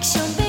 action.